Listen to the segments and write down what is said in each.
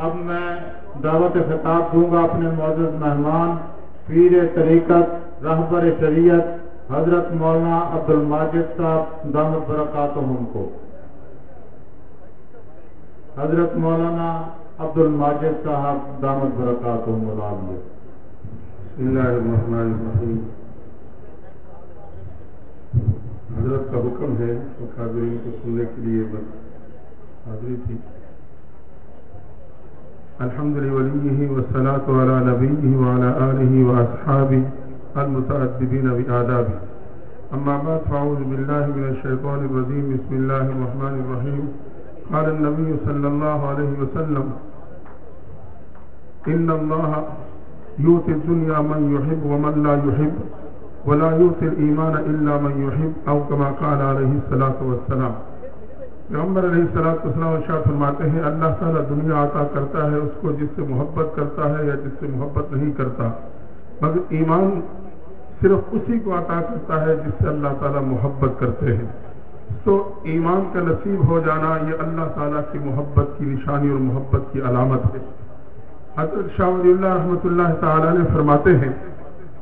اب میں دعوت خطاب دوں گا اپنے معزز مہمان، پیر طریقت، رہبر شریعت، حضرت مولانا عبد الماجد صاحب، دامت برکات کو۔ حضرت مولانا عبد الماجد صاحب، دامت برکات بسم اللہ الرحمن الرحیم۔ حضرت کا حکم ہے تو قابرین کو سننے کے لیے بس حاضری تھی۔ الحمد لله والصلاة على نبيه وعلى آله وأصحابه المتأدبين بآدابه. أما بعد، فأعوذ بالله من الشيطان الرجيم. بسم الله الرحمن الرحيم. قال النبي صلى الله عليه وسلم إن الله يؤتي الدنيا من يحب ومن لا يحب، ولا يؤتي الإيمان إلا من يحب، أو كما قال عليه الصلاة والسلام. پیغمبر علیہ السلام اسلام شاہ فرماتے ہیں، اللہ تعالیٰ دنیا عطا کرتا ہے، اس کو جس سے محبت کرتا ہے یا جس سے محبت نہیں کرتا۔ مگر ایمان صرف اسی کو عطا کرتا ہے جس سے اللہ تعالیٰ محبت کرتے ہیں۔ تو ایمان کا نصیب ہو جانا یہ اللہ تعالیٰ کی محبت کی نشانی اور محبت کی علامت ہے۔ حضرت شاہ ولی اللہ رحمۃ اللہ تعالیٰ نے فرماتے ہیں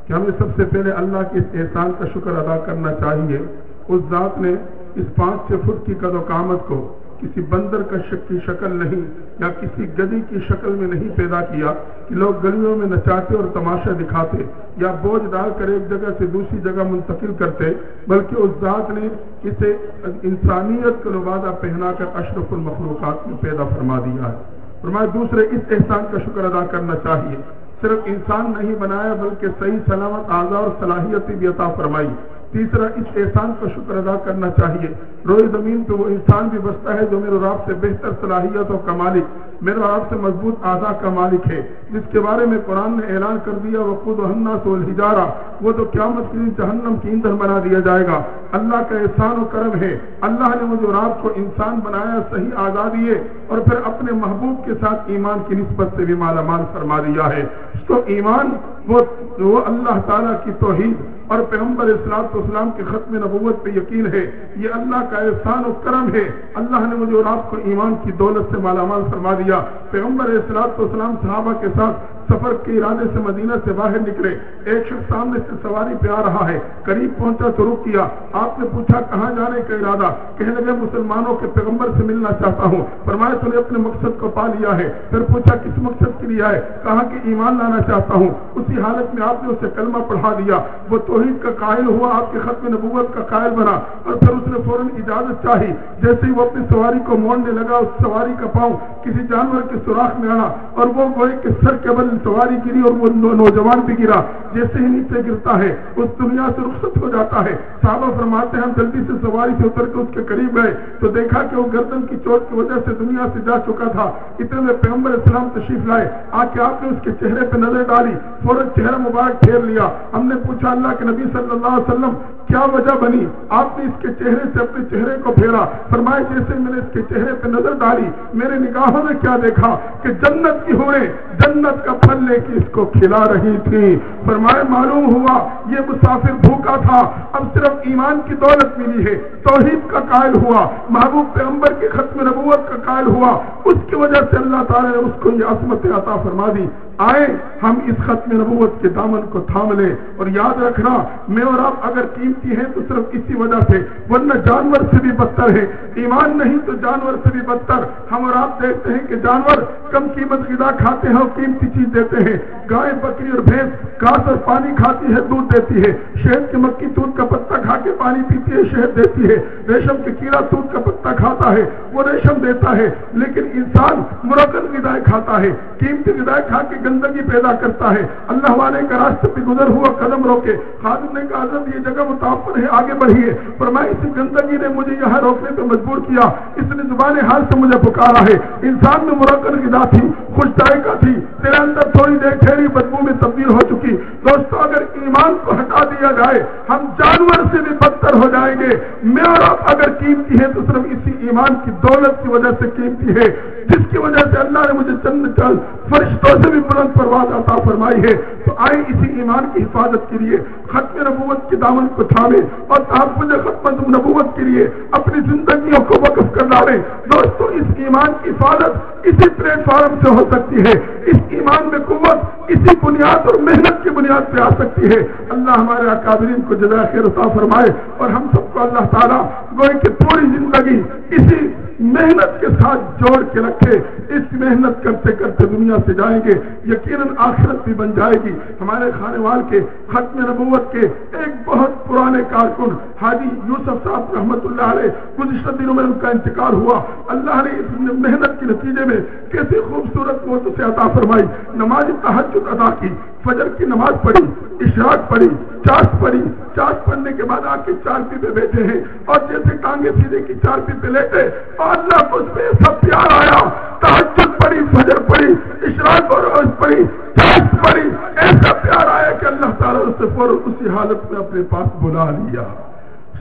کہ ہمیں سب سے پہلے اللہ کے اس احسان کا شکر ادا کرنا چاہیے۔ اس ذات نے اس پانچ چھ فٹ کی قد و کامت کو کسی بندر کا شک کی شکل نہیں یا کسی گدی کی شکل میں نہیں پیدا کیا کہ لوگ گلیوں میں نچاتے اور تماشا دکھاتے یا بوجھ ڈال کر ایک جگہ سے دوسری جگہ منتقل کرتے، بلکہ اس ذات نے اسے انسانیت کا لبادہ پہنا کر اشرف المخلوقات میں پیدا فرما دیا ہے۔ فرمایا، دوسرے اس احسان کا شکر ادا کرنا چاہیے۔ صرف انسان نہیں بنایا، بلکہ صحیح سلامت اعضاء اور صلاحیت بھی عطا فرمائی۔ تیسرا اس احسان کا شکر ادا کرنا چاہیے۔ روئے زمین پہ وہ انسان بھی بستا ہے جو میرے راب سے بہتر صلاحیت اور کمالک میرے راب سے مضبوط آزاد کا مالک ہے۔ جس کے بارے میں قرآن نے اعلان کر دیا وہ خود ہننا سو الجارہ وہ تو قیامت کے دن جہنم کی ایندھن بنا دیا جائے گا۔ اللہ کا احسان و کرم ہے۔ اللہ نے مجھے راب کو انسان بنایا صحیح آزادی ہے اور پھر اپنے محبوب کے ساتھ ایمان کی نسبت سے بھی مالا مال فرما دیا ہے۔ تو ایمان وہ, وہ اللہ تعالیٰ کی توحید اور پیغمبر اسلام تو اسلام کے ختم نبوت پہ یقین ہے، یہ اللہ کا احسان و کرم ہے۔ اللہ نے مجھے اور آپ کو ایمان کی دولت سے مالا مال فرما دیا۔ پیغمبر اسلام تو اسلام صحابہ کے ساتھ سفر کے ارادے سے مدینہ سے باہر نکلے۔ ایک شخص سامنے سے سواری پہ آ رہا ہے۔ قریب پہنچا تو رک کیا آپ نے پوچھا کہاں جانے کا ارادہ؟ کہنے لگے، مسلمانوں کے پیغمبر سے ملنا چاہتا ہوں۔ فرمایا، تو نے اپنے مقصد کو پا لیا ہے۔ پھر پوچھا، کس مقصد کے لیے آئے کہا کہ ایمان لانا چاہتا ہوں؟ اسی حالت میں آپ نے اسے کلمہ پڑھا دیا۔ وہ توحید کا قائل ہوا، آپ کے ختم نبوت کا قائل بنا۔ اور پھر اس نے فوراً اجازت چاہی۔ جیسے ہی وہ اپنی سواری کو موڑنے لگا، اس سواری کا پاؤں کسی جانور کے سوراخ میں آنا اور وہ گوئے کے سر کے بل سواری گری اور وہ نوجوان بھی گرا، جیسے ہی نیچے گرتا ہے، اس دنیا سے رخصت ہو جاتا ہے۔ صحابہ فرماتے ہیں، ہم جلدی سے سواری سے اتر کے اس کے قریب گئے۔ تو دیکھا کہ وہ گردن کی چوٹ کی وجہ سے دنیا سے جا چکا تھا۔ اتنے میں پیغمبر اسلام تشریف لائے۔ آ کے آپ نے اس کے چہرے پہ نظر ڈالی، فوراً چہرہ مبارک پھیر لیا۔ ہم نے پوچھا، اللہ کے نبی صلی اللہ علیہ وسلم، کیا وجہ بنی؟ آپ نے اس کے چہرے سے اپنے چہرے کو پھیرا۔ فرمائے جیسے میں نے اس کے چہرے پہ نظر ڈالی، میرے نگاہوں نے کیا دیکھا؟ کہ جنت کی ہوئے جنت کا پھل لے کے اس کو کھلا رہی تھی۔ فرمائے معلوم ہوا یہ مسافر بھوک بھوکا تھا، اب صرف ایمان کی دولت ملی ہے، توحید کا قائل ہوا، محبوب پیغمبر کے ختم نبوت کا قائل ہوا۔ اس کی وجہ سے اللہ تعالیٰ نے اس کو یہ عصمت عطا فرما دی۔ آئے، ہم اس ختم نبوت کے دامن کو تھام لیں۔ اور یاد رکھنا، میں اور آپ اگر قیمتی ہیں تو صرف اسی وجہ سے، ورنہ جانور سے بھی بدتر ہے ایمان نہیں تو جانور سے بھی بدتر۔ ہم اور آپ دیکھتے ہیں کہ جانور کم قیمت غذا کھاتے ہیں اور قیمتی چیز دیتے ہیں۔ گائے، بکری اور بھینس، گھاس اور پانی کھاتی ہے، دودھ دیتی ہے۔ شہد کی مکی دودھ کا پتا کھا کے پانی پیتی ہے، شہد دیتی ہے۔ ریشم کے کیڑا دودھ کا پتا کھاتا ہے، وہ ریشم دیتا ہے۔ لیکن انسان مرکز غذائیں کھاتا ہے، قیمتی غذائیں کھا کے گندگی پیدا کرتا ہے۔ اللہ والے کا راستہ پہ گزر ہوا، قدم روکے۔ خادم نے کہا، حضرت، یہ جگہ متافر ہے، آگے بڑھیے پر میں اس گندگی نے مجھے یہاں روکنے پہ مجبور کیا۔ اس نے زبان حال سے مجھے پکارا ہے۔ انسان میں مرکز غذا تھی، خوش ذائقہ تھی۔ تیرے اندر تھوڑی دیر ٹھہری، بدبو میں تبدیل ہو چکی۔ دوستو، اگر ایمان کو ہٹا دیا جائے ہم جانور سے بھی بدتر ہو جائیں گے۔ میں اور آپ اگر قیمتی ہے تو صرف اسی ایمان کی دولت کی وجہ سے قیمتی ہے، جس کی وجہ سے اللہ نے مجھے چند چل فرشتوں سے بھی بلند پرواز عطا فرمائی ہے۔ تو آئے اسی ایمان کی حفاظت کے لیے، ختم نبوت کے دامن کو تھامے اور تحفظ ختم نبوت کے لیے اپنی زندگیوں کو وقف کر ڈالے دوستو، اس ایمان کی حفاظت اسی پلیٹ فارم سے ہو سکتی ہے۔ اس ایمان میں قوت، اسی بنیاد اور محنت کی بنیاد پہ آ سکتی ہے۔ اللہ ہمارے اکابرین کو جزا خیر عطا فرمائے اور ہم سب کو اللہ تعالیٰ گوئے کہ پوری زندگی اسی محنت کے ساتھ جوڑ کے رکھے، اس محنت کرتے کرتے دنیا سے جائیں گے، یقیناً آخرت بھی بن جائے گی۔ ہمارے خانے وال کے، ختم نبوت کے ایک بہت پرانے کارکن حاجی یوسف صاحب رحمت اللہ علیہ گزشتہ دنوں میں ان کا انتقال ہوا۔ اللہ نے اس محنت کے نتیجے میں کیسی خوبصورت موت سے عطا فرمائی۔ نماز تحجد ادا کی، فجر کی نماز پڑھی اشراق پڑھی چاٹ پڑھی۔ چاٹ پڑھنے کے بعد آ کے چار پی پہ بیٹھے ہیں اور جیسے ٹانگے سیدھے کی چار پی پہ لیٹے اور اللہ کو اس پہ سب پیار آیا۔ تحجد پڑھی، فجر پڑھی اشراق اور روز پڑھی چاٹ پڑھی۔ ایسا پیار آیا کہ اللہ تعالیٰ سے فوراً اسی حالت میں اپنے پاس بلا لیا۔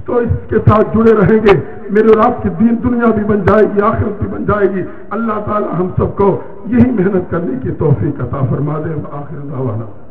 تو اس کے ساتھ جڑے رہیں گے۔ میرے اور آپ کی دین دنیا بھی بن جائے گی، آخرت بھی بن جائے گی۔ اللہ تعالی ہم سب کو یہی محنت کرنے کی توفیق عطا فرما دے۔ آخر دعوانا۔